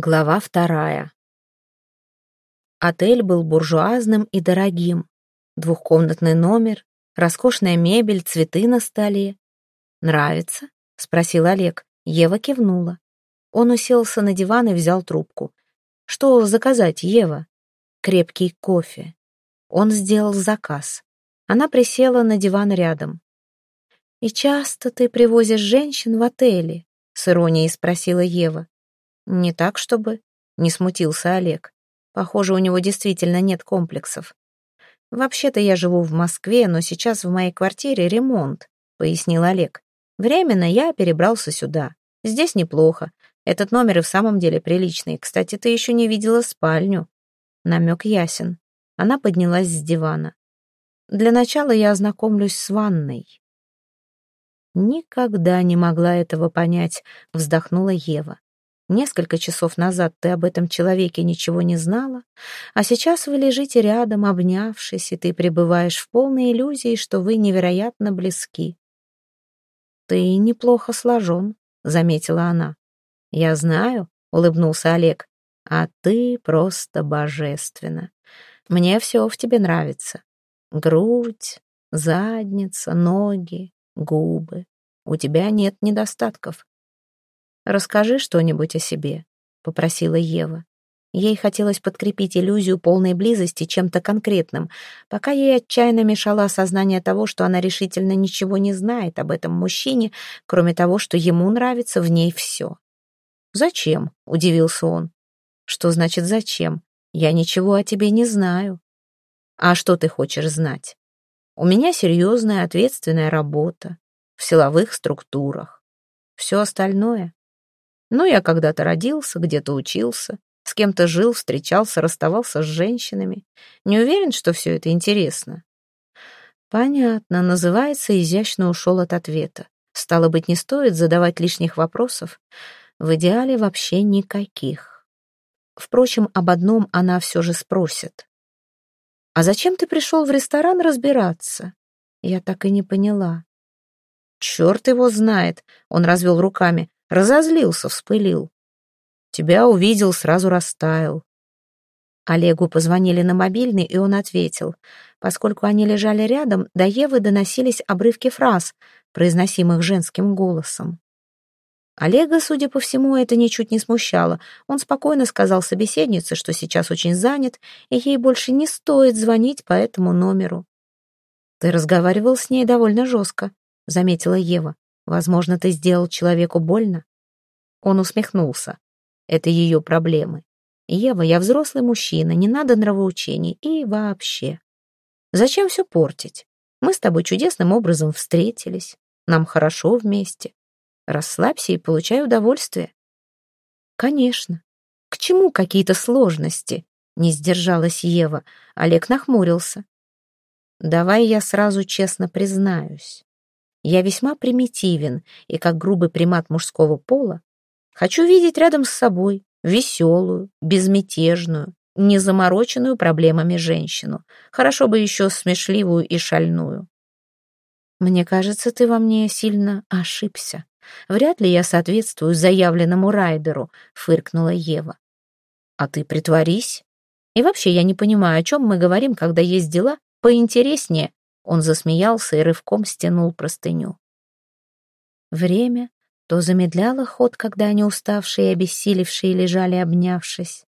Глава вторая. Отель был буржуазным и дорогим. Двухкомнатный номер, роскошная мебель, цветы на столе. «Нравится?» — спросил Олег. Ева кивнула. Он уселся на диван и взял трубку. «Что заказать, Ева?» «Крепкий кофе». Он сделал заказ. Она присела на диван рядом. «И часто ты привозишь женщин в отели?» — с иронией спросила Ева. «Не так, чтобы...» — не смутился Олег. «Похоже, у него действительно нет комплексов. Вообще-то я живу в Москве, но сейчас в моей квартире ремонт», — пояснил Олег. «Временно я перебрался сюда. Здесь неплохо. Этот номер и в самом деле приличный. Кстати, ты еще не видела спальню». Намек ясен. Она поднялась с дивана. «Для начала я ознакомлюсь с ванной». «Никогда не могла этого понять», — вздохнула Ева. Несколько часов назад ты об этом человеке ничего не знала, а сейчас вы лежите рядом, обнявшись, и ты пребываешь в полной иллюзии, что вы невероятно близки. «Ты неплохо сложен», — заметила она. «Я знаю», — улыбнулся Олег, — «а ты просто божественна. Мне все в тебе нравится. Грудь, задница, ноги, губы. У тебя нет недостатков. «Расскажи что-нибудь о себе», — попросила Ева. Ей хотелось подкрепить иллюзию полной близости чем-то конкретным, пока ей отчаянно мешало осознание того, что она решительно ничего не знает об этом мужчине, кроме того, что ему нравится в ней все. «Зачем?» — удивился он. «Что значит «зачем»? Я ничего о тебе не знаю». «А что ты хочешь знать?» «У меня серьезная ответственная работа в силовых структурах. Все остальное ну, я когда-то родился, где-то учился, с кем-то жил, встречался, расставался с женщинами. Не уверен, что все это интересно. Понятно, называется «изящно ушел от ответа». Стало быть, не стоит задавать лишних вопросов. В идеале вообще никаких. Впрочем, об одном она все же спросит. «А зачем ты пришел в ресторан разбираться?» Я так и не поняла. «Черт его знает!» — он развел руками. Разозлился, вспылил. Тебя увидел, сразу растаял. Олегу позвонили на мобильный, и он ответил. Поскольку они лежали рядом, до Евы доносились обрывки фраз, произносимых женским голосом. Олега, судя по всему, это ничуть не смущало. Он спокойно сказал собеседнице, что сейчас очень занят, и ей больше не стоит звонить по этому номеру. «Ты разговаривал с ней довольно жестко», — заметила Ева. Возможно, ты сделал человеку больно? Он усмехнулся. Это ее проблемы. Ева, я взрослый мужчина, не надо нравоучений и вообще. Зачем все портить? Мы с тобой чудесным образом встретились. Нам хорошо вместе. Расслабься и получай удовольствие. Конечно. К чему какие-то сложности? Не сдержалась Ева. Олег нахмурился. Давай я сразу честно признаюсь. Я весьма примитивен и, как грубый примат мужского пола, хочу видеть рядом с собой веселую, безмятежную, незамороченную проблемами женщину, хорошо бы еще смешливую и шальную. Мне кажется, ты во мне сильно ошибся. Вряд ли я соответствую заявленному райдеру, фыркнула Ева. А ты притворись. И вообще я не понимаю, о чем мы говорим, когда есть дела поинтереснее он засмеялся и рывком стянул простыню. Время то замедляло ход, когда они уставшие и обессилевшие лежали, обнявшись,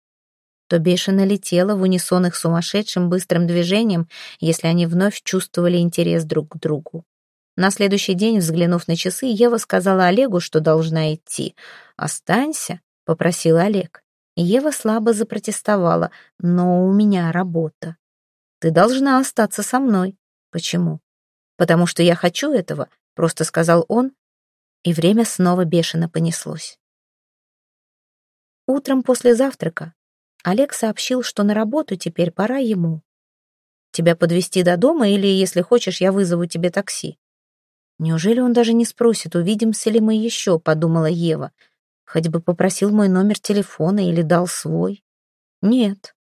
то бешено летело в унисон их сумасшедшим быстрым движением, если они вновь чувствовали интерес друг к другу. На следующий день, взглянув на часы, Ева сказала Олегу, что должна идти. «Останься», — попросил Олег. Ева слабо запротестовала, «но у меня работа. Ты должна остаться со мной. Почему? Потому что я хочу этого, просто сказал он, и время снова бешено понеслось. Утром после завтрака Олег сообщил, что на работу теперь пора ему. Тебя подвести до дома или, если хочешь, я вызову тебе такси. Неужели он даже не спросит, увидимся ли мы еще, подумала Ева. Хоть бы попросил мой номер телефона или дал свой. Нет,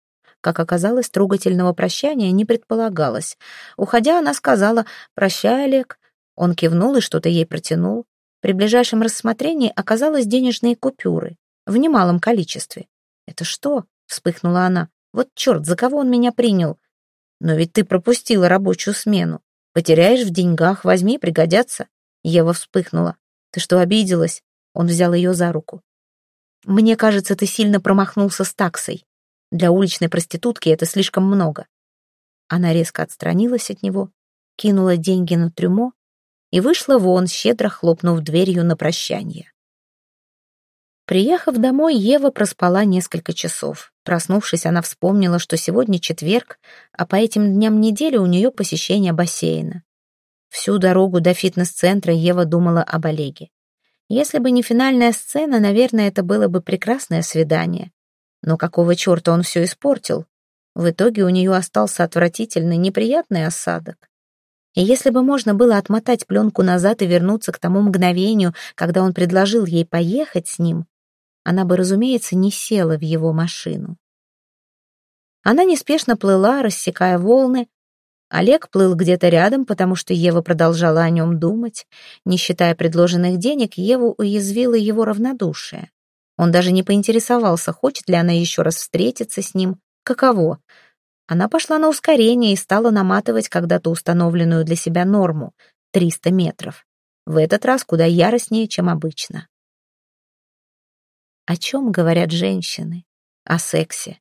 как оказалось, трогательного прощания не предполагалось. Уходя, она сказала «Прощай, Олег». Он кивнул и что-то ей протянул. При ближайшем рассмотрении оказалось денежные купюры в немалом количестве. «Это что?» — вспыхнула она. «Вот черт, за кого он меня принял? Но ведь ты пропустила рабочую смену. Потеряешь в деньгах, возьми, пригодятся». Ева вспыхнула. «Ты что, обиделась?» Он взял ее за руку. «Мне кажется, ты сильно промахнулся с таксой. Для уличной проститутки это слишком много». Она резко отстранилась от него, кинула деньги на трюмо и вышла вон, щедро хлопнув дверью на прощание. Приехав домой, Ева проспала несколько часов. Проснувшись, она вспомнила, что сегодня четверг, а по этим дням недели у нее посещение бассейна. Всю дорогу до фитнес-центра Ева думала об Олеге. Если бы не финальная сцена, наверное, это было бы прекрасное свидание. Но какого черта он все испортил? В итоге у нее остался отвратительный, неприятный осадок. И если бы можно было отмотать пленку назад и вернуться к тому мгновению, когда он предложил ей поехать с ним, она бы, разумеется, не села в его машину. Она неспешно плыла, рассекая волны. Олег плыл где-то рядом, потому что Ева продолжала о нем думать. Не считая предложенных денег, Еву уязвило его равнодушие. Он даже не поинтересовался, хочет ли она еще раз встретиться с ним. Каково? Она пошла на ускорение и стала наматывать когда-то установленную для себя норму — 300 метров. В этот раз куда яростнее, чем обычно. О чем говорят женщины? О сексе.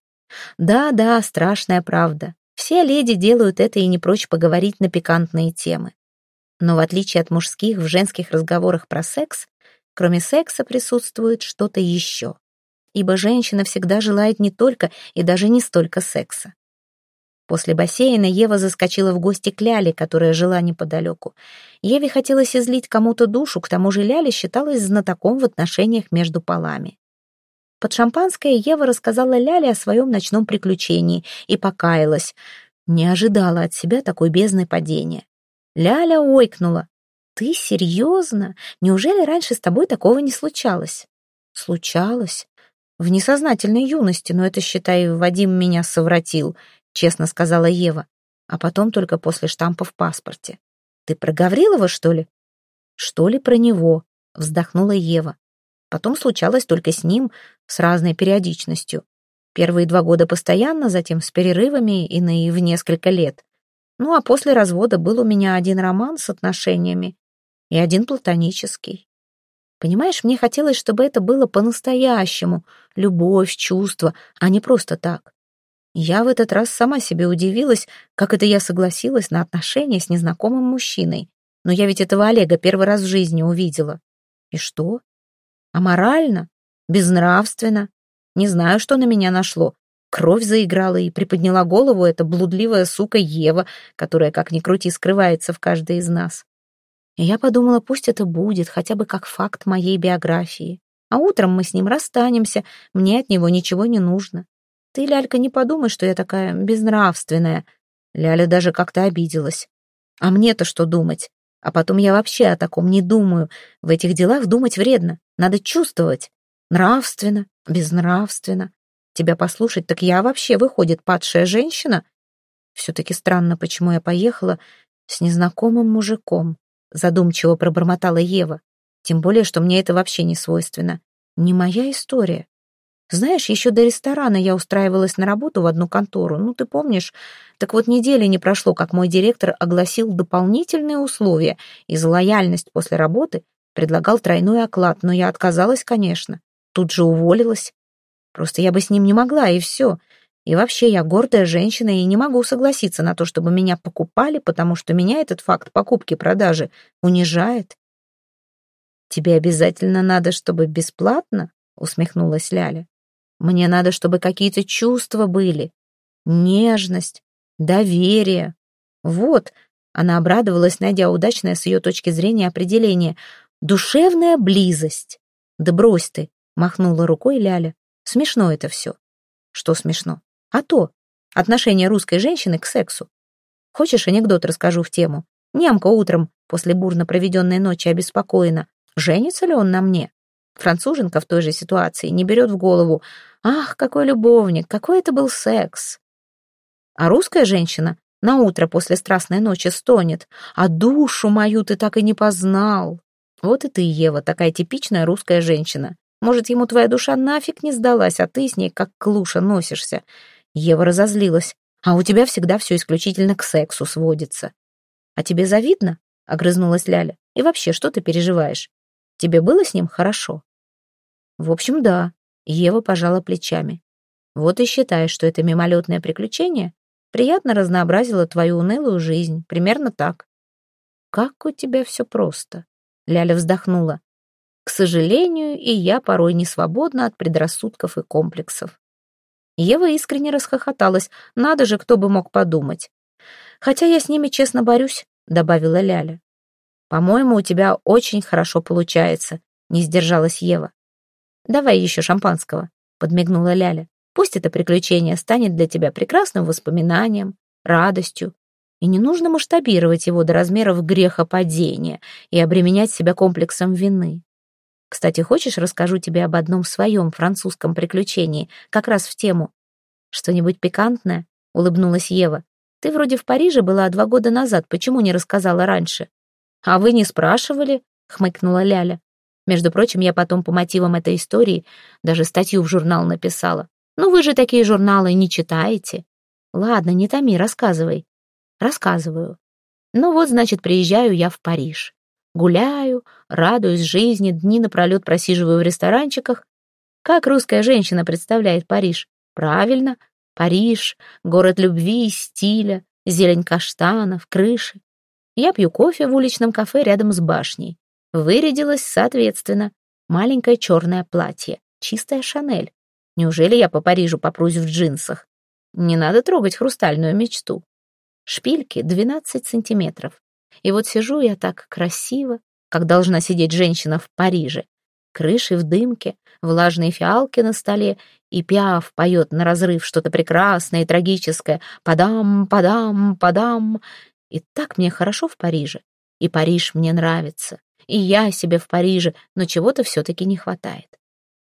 Да-да, страшная правда. Все леди делают это и не прочь поговорить на пикантные темы. Но в отличие от мужских, в женских разговорах про секс, кроме секса присутствует что-то еще. Ибо женщина всегда желает не только и даже не столько секса. После бассейна Ева заскочила в гости к Ляле, которая жила неподалеку. Еве хотелось излить кому-то душу, к тому же Ляля считалась знатоком в отношениях между полами. Под шампанское Ева рассказала Ляле о своем ночном приключении и покаялась. Не ожидала от себя такой бездны падения. Ляля ойкнула. «Ты серьезно? Неужели раньше с тобой такого не случалось?» «Случалось. В несознательной юности, но это, считай, Вадим меня совратил», честно сказала Ева. А потом только после штампа в паспорте. «Ты про Гаврилова, что ли?» «Что ли про него?» вздохнула Ева. Потом случалось только с ним, с разной периодичностью. Первые два года постоянно, затем с перерывами и на и в несколько лет. Ну а после развода был у меня один роман с отношениями и один платонический. Понимаешь, мне хотелось, чтобы это было по-настоящему, любовь, чувство, а не просто так. Я в этот раз сама себе удивилась, как это я согласилась на отношения с незнакомым мужчиной. Но я ведь этого Олега первый раз в жизни увидела. И что? Аморально? Безнравственно? Не знаю, что на меня нашло. Кровь заиграла и приподняла голову эта блудливая сука Ева, которая, как ни крути, скрывается в каждой из нас. И я подумала, пусть это будет, хотя бы как факт моей биографии. А утром мы с ним расстанемся, мне от него ничего не нужно. Ты, Лялька, не подумай, что я такая безнравственная. Ляля даже как-то обиделась. А мне-то что думать? А потом я вообще о таком не думаю. В этих делах думать вредно. Надо чувствовать. Нравственно, безнравственно. Тебя послушать, так я вообще, выходит, падшая женщина? Все-таки странно, почему я поехала с незнакомым мужиком. Задумчиво пробормотала Ева. Тем более, что мне это вообще не свойственно. Не моя история. Знаешь, еще до ресторана я устраивалась на работу в одну контору, ну, ты помнишь? Так вот, недели не прошло, как мой директор огласил дополнительные условия, и за лояльность после работы предлагал тройной оклад, но я отказалась, конечно. Тут же уволилась. Просто я бы с ним не могла, и все. И вообще, я гордая женщина и не могу согласиться на то, чтобы меня покупали, потому что меня этот факт покупки-продажи унижает. «Тебе обязательно надо, чтобы бесплатно?» — усмехнулась Ляля. Мне надо, чтобы какие-то чувства были. Нежность, доверие. Вот, она обрадовалась, найдя удачное с ее точки зрения определение. Душевная близость. Да брось ты, махнула рукой Ляля. Смешно это все. Что смешно? А то, отношение русской женщины к сексу. Хочешь, анекдот расскажу в тему? Нямка утром, после бурно проведенной ночи, обеспокоена. Женится ли он на мне? Француженка в той же ситуации не берет в голову «Ах, какой любовник, какой это был секс!» А русская женщина на утро после страстной ночи стонет «А душу мою ты так и не познал!» Вот и ты, Ева, такая типичная русская женщина. Может, ему твоя душа нафиг не сдалась, а ты с ней как клуша носишься. Ева разозлилась. А у тебя всегда все исключительно к сексу сводится. А тебе завидно? Огрызнулась Ляля. И вообще, что ты переживаешь? Тебе было с ним хорошо? В общем, да. Ева пожала плечами. Вот и считай, что это мимолетное приключение приятно разнообразило твою унылую жизнь. Примерно так. Как у тебя все просто. Ляля вздохнула. К сожалению, и я порой не свободна от предрассудков и комплексов. Ева искренне расхохоталась. Надо же, кто бы мог подумать. Хотя я с ними честно борюсь, добавила Ляля. По-моему, у тебя очень хорошо получается, не сдержалась Ева. Давай еще шампанского, подмигнула Ляля. Пусть это приключение станет для тебя прекрасным воспоминанием, радостью, и не нужно масштабировать его до размеров грехопадения и обременять себя комплексом вины. Кстати, хочешь, расскажу тебе об одном своем французском приключении, как раз в тему? Что-нибудь пикантное? Улыбнулась Ева. Ты вроде в Париже была два года назад, почему не рассказала раньше? А вы не спрашивали? Хмыкнула Ляля. Между прочим, я потом по мотивам этой истории даже статью в журнал написала. Ну вы же такие журналы не читаете. Ладно, не томи, рассказывай. Рассказываю. Ну вот, значит, приезжаю я в Париж. Гуляю, радуюсь жизни, дни напролет просиживаю в ресторанчиках. Как русская женщина представляет Париж? Правильно, Париж, город любви и стиля, зелень каштанов, крыши. Я пью кофе в уличном кафе рядом с башней. Вырядилась соответственно. Маленькое черное платье, чистая Шанель. Неужели я по Парижу попрусь в джинсах? Не надо трогать хрустальную мечту. Шпильки 12 сантиметров. И вот сижу я так красиво, как должна сидеть женщина в Париже. Крыши в дымке, влажные фиалки на столе, и Пиаф поет на разрыв что-то прекрасное и трагическое. «Подам, подам, подам». И так мне хорошо в Париже. И Париж мне нравится. И я себе в Париже, но чего-то все-таки не хватает.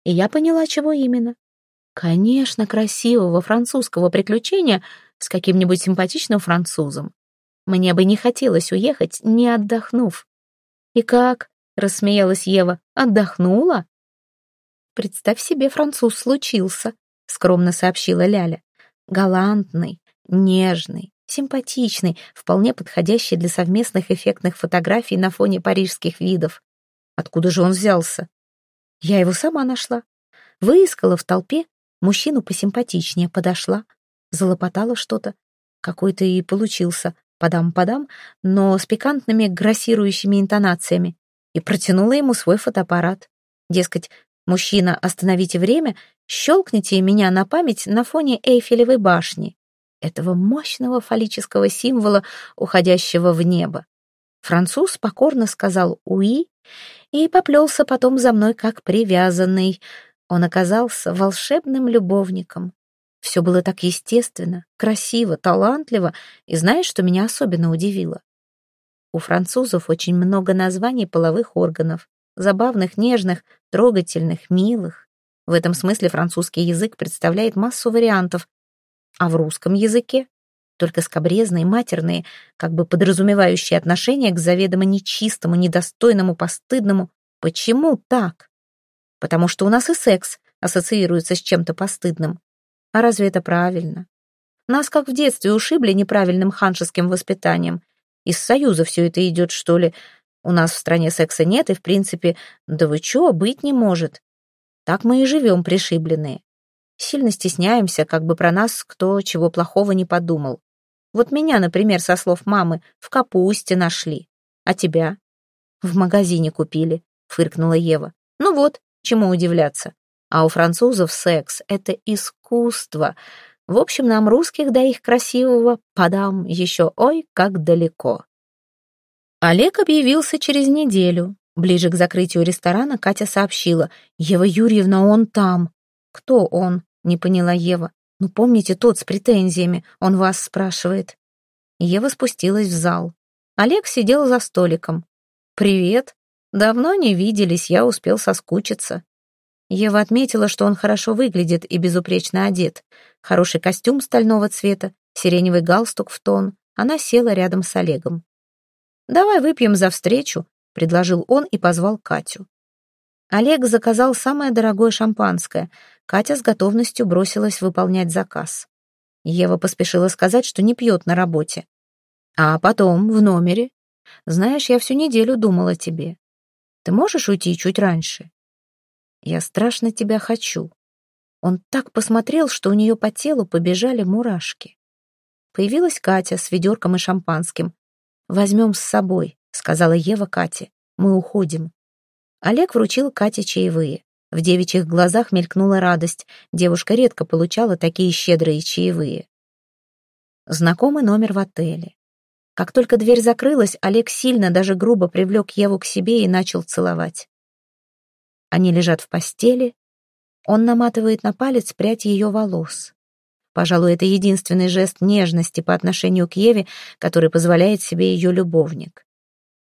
И я поняла, чего именно. Конечно, красивого французского приключения с каким-нибудь симпатичным французом. Мне бы не хотелось уехать, не отдохнув. «И как?» — рассмеялась Ева. «Отдохнула?» «Представь себе, француз случился», — скромно сообщила Ляля. «Галантный, нежный, симпатичный, вполне подходящий для совместных эффектных фотографий на фоне парижских видов. Откуда же он взялся? Я его сама нашла. Выискала в толпе, мужчину посимпатичнее подошла, залопотала что-то. Какой-то и получился подам-подам, но с пикантными грассирующими интонациями, и протянула ему свой фотоаппарат. Дескать, мужчина, остановите время, щелкните меня на память на фоне Эйфелевой башни, этого мощного фаллического символа, уходящего в небо. Француз покорно сказал «уи» и поплелся потом за мной как привязанный. Он оказался волшебным любовником, все было так естественно, красиво, талантливо, и знаешь, что меня особенно удивило? У французов очень много названий половых органов, забавных, нежных, трогательных, милых. В этом смысле французский язык представляет массу вариантов, а в русском языке только скобрезные, матерные, как бы подразумевающие отношения к заведомо нечистому, недостойному, постыдному. Почему так? Потому что у нас и секс ассоциируется с чем-то постыдным. А разве это правильно? Нас, как в детстве, ушибли неправильным ханшеским воспитанием. Из Союза все это идет, что ли? У нас в стране секса нет, и, в принципе, да вы чё, быть не может. Так мы и живем пришибленные. Сильно стесняемся, как бы про нас кто чего плохого не подумал. Вот меня, например, со слов мамы, в капусте нашли. А тебя? В магазине купили, фыркнула Ева. Ну вот, чему удивляться. А у французов секс — это искусство. В общем, нам, русских, до их красивого, подам еще ой, как далеко. Олег объявился через неделю. Ближе к закрытию ресторана Катя сообщила. «Ева Юрьевна, он там». «Кто он?» — не поняла Ева. «Ну, помните, тот с претензиями. Он вас спрашивает». Ева спустилась в зал. Олег сидел за столиком. «Привет. Давно не виделись, я успел соскучиться». Ева отметила, что он хорошо выглядит и безупречно одет. Хороший костюм стального цвета, сиреневый галстук в тон. Она села рядом с Олегом. «Давай выпьем за встречу», — предложил он и позвал Катю. Олег заказал самое дорогое шампанское. Катя с готовностью бросилась выполнять заказ. Ева поспешила сказать, что не пьет на работе. А потом, в номере. Знаешь, я всю неделю думала тебе. Ты можешь уйти чуть раньше? Я страшно тебя хочу. Он так посмотрел, что у нее по телу побежали мурашки. Появилась Катя с ведерком и шампанским. «Возьмем с собой», — сказала Ева Кате. «Мы уходим». Олег вручил Кате чаевые. В девичьих глазах мелькнула радость. Девушка редко получала такие щедрые чаевые. Знакомый номер в отеле. Как только дверь закрылась, Олег сильно, даже грубо привлек Еву к себе и начал целовать. Они лежат в постели. Он наматывает на палец прядь ее волос. Пожалуй, это единственный жест нежности по отношению к Еве, который позволяет себе ее любовник.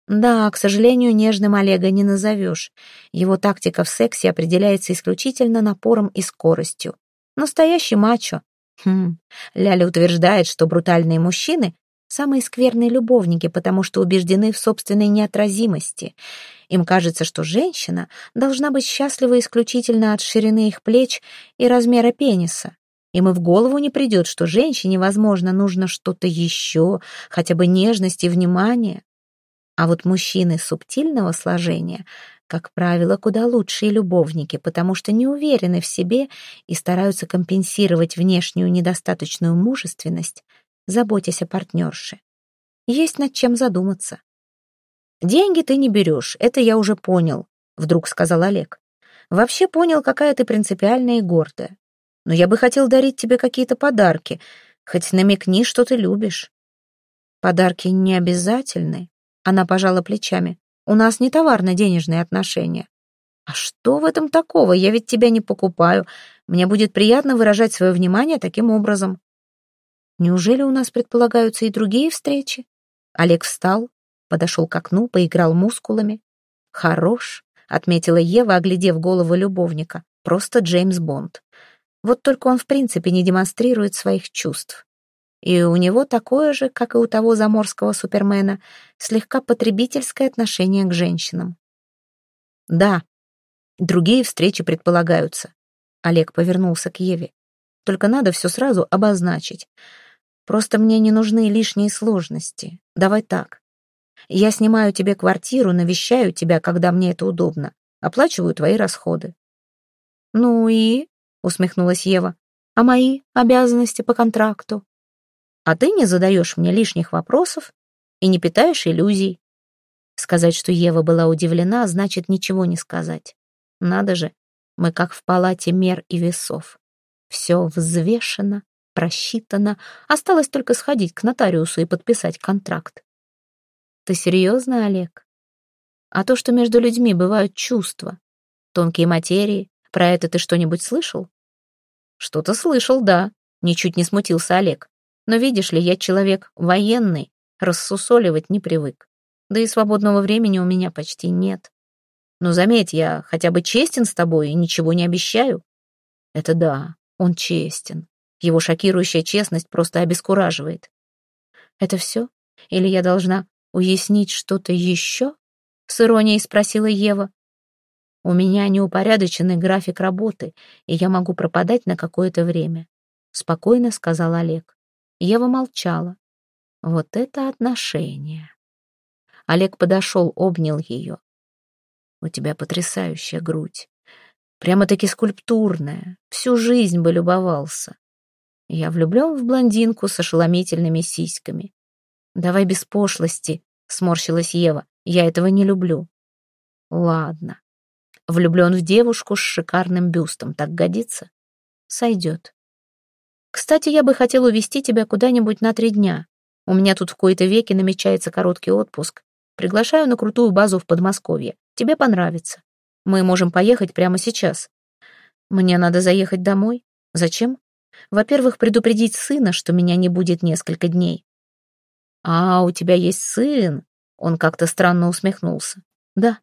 Да, к сожалению, нежным Олега не назовешь. Его тактика в сексе определяется исключительно напором и скоростью. Настоящий мачо. Хм. Ляля утверждает, что брутальные мужчины — самые скверные любовники, потому что убеждены в собственной неотразимости. Им кажется, что женщина должна быть счастлива исключительно от ширины их плеч и размера пениса. Им и в голову не придет, что женщине, возможно, нужно что-то еще, хотя бы нежность и внимание. А вот мужчины субтильного сложения, как правило, куда лучшие любовники, потому что не уверены в себе и стараются компенсировать внешнюю недостаточную мужественность, заботясь о партнерше. Есть над чем задуматься. «Деньги ты не берешь, это я уже понял», — вдруг сказал Олег. «Вообще понял, какая ты принципиальная и гордая. Но я бы хотел дарить тебе какие-то подарки, хоть намекни, что ты любишь». «Подарки не обязательны», она пожала плечами. «У нас не товарно-денежные отношения». «А что в этом такого? Я ведь тебя не покупаю. Мне будет приятно выражать свое внимание таким образом». «Неужели у нас предполагаются и другие встречи?» Олег встал, подошел к окну, поиграл мускулами. «Хорош», — отметила Ева, оглядев голову любовника. «Просто Джеймс Бонд. Вот только он в принципе не демонстрирует своих чувств. И у него такое же, как и у того заморского супермена, слегка потребительское отношение к женщинам. Да, другие встречи предполагаются. Олег повернулся к Еве. Только надо все сразу обозначить. Просто мне не нужны лишние сложности. Давай так. Я снимаю тебе квартиру, навещаю тебя, когда мне это удобно. Оплачиваю твои расходы. Ну и, усмехнулась Ева, а мои обязанности по контракту? а ты не задаешь мне лишних вопросов и не питаешь иллюзий. Сказать, что Ева была удивлена, значит ничего не сказать. Надо же, мы как в палате мер и весов. Все взвешено, просчитано, осталось только сходить к нотариусу и подписать контракт. Ты серьезно, Олег? А то, что между людьми бывают чувства, тонкие материи, про это ты что-нибудь слышал? Что-то слышал, да, ничуть не смутился Олег. Но видишь ли, я человек военный, рассусоливать не привык. Да и свободного времени у меня почти нет. Но заметь, я хотя бы честен с тобой и ничего не обещаю. Это да, он честен. Его шокирующая честность просто обескураживает. Это все? Или я должна уяснить что-то еще? С иронией спросила Ева. У меня неупорядоченный график работы, и я могу пропадать на какое-то время. Спокойно сказал Олег. Ева молчала. Вот это отношение. Олег подошел, обнял ее. У тебя потрясающая грудь. Прямо-таки скульптурная. Всю жизнь бы любовался. Я влюблен в блондинку с ошеломительными сиськами. Давай без пошлости, сморщилась Ева. Я этого не люблю. Ладно. Влюблен в девушку с шикарным бюстом. Так годится? Сойдет. Кстати, я бы хотел увезти тебя куда-нибудь на три дня. У меня тут в кои-то веке намечается короткий отпуск. Приглашаю на крутую базу в Подмосковье. Тебе понравится. Мы можем поехать прямо сейчас. Мне надо заехать домой. Зачем? Во-первых, предупредить сына, что меня не будет несколько дней. А, у тебя есть сын? Он как-то странно усмехнулся. Да.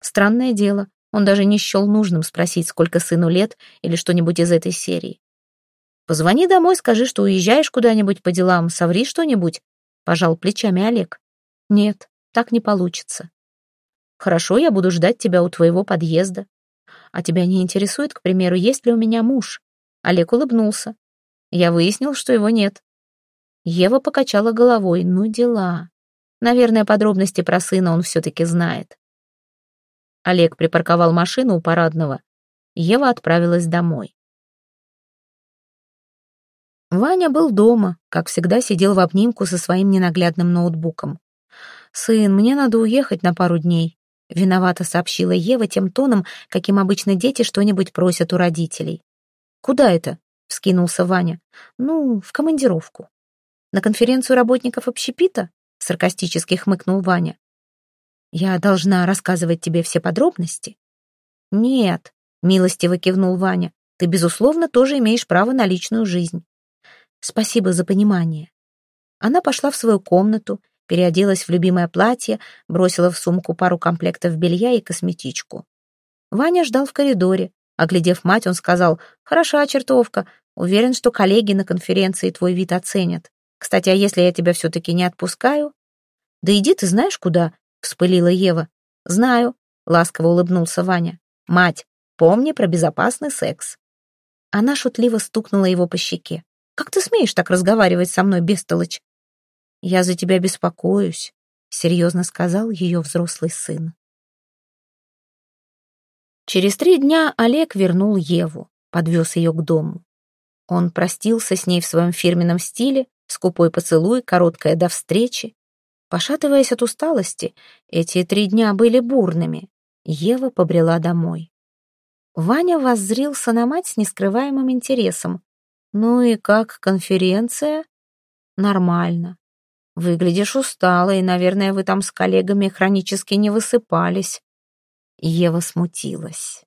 Странное дело. Он даже не счел нужным спросить, сколько сыну лет или что-нибудь из этой серии. Позвони домой, скажи, что уезжаешь куда-нибудь по делам, соври что-нибудь. Пожал плечами Олег. Нет, так не получится. Хорошо, я буду ждать тебя у твоего подъезда. А тебя не интересует, к примеру, есть ли у меня муж? Олег улыбнулся. Я выяснил, что его нет. Ева покачала головой. Ну, дела. Наверное, подробности про сына он все-таки знает. Олег припарковал машину у парадного. Ева отправилась домой. Ваня был дома, как всегда сидел в обнимку со своим ненаглядным ноутбуком. «Сын, мне надо уехать на пару дней», — виновато сообщила Ева тем тоном, каким обычно дети что-нибудь просят у родителей. «Куда это?» — вскинулся Ваня. «Ну, в командировку». «На конференцию работников общепита?» — саркастически хмыкнул Ваня. «Я должна рассказывать тебе все подробности?» «Нет», — милостиво кивнул Ваня. «Ты, безусловно, тоже имеешь право на личную жизнь. Спасибо за понимание». Она пошла в свою комнату, переоделась в любимое платье, бросила в сумку пару комплектов белья и косметичку. Ваня ждал в коридоре. Оглядев мать, он сказал, «Хороша чертовка. Уверен, что коллеги на конференции твой вид оценят. Кстати, а если я тебя все-таки не отпускаю?» «Да иди ты знаешь куда?» — вспылила Ева. «Знаю», — ласково улыбнулся Ваня. «Мать, помни про безопасный секс». Она шутливо стукнула его по щеке. «Как ты смеешь так разговаривать со мной, бестолочь?» «Я за тебя беспокоюсь», — серьезно сказал ее взрослый сын. Через три дня Олег вернул Еву, подвез ее к дому. Он простился с ней в своем фирменном стиле, скупой поцелуй, короткая до встречи. Пошатываясь от усталости, эти три дня были бурными. Ева побрела домой. Ваня воззрился на мать с нескрываемым интересом. «Ну и как конференция?» «Нормально. Выглядишь усталой, наверное, вы там с коллегами хронически не высыпались». Ева смутилась.